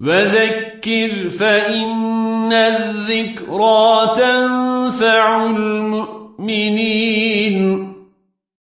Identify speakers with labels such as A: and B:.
A: وذكر فإن الذكرى تنفع المؤمنين.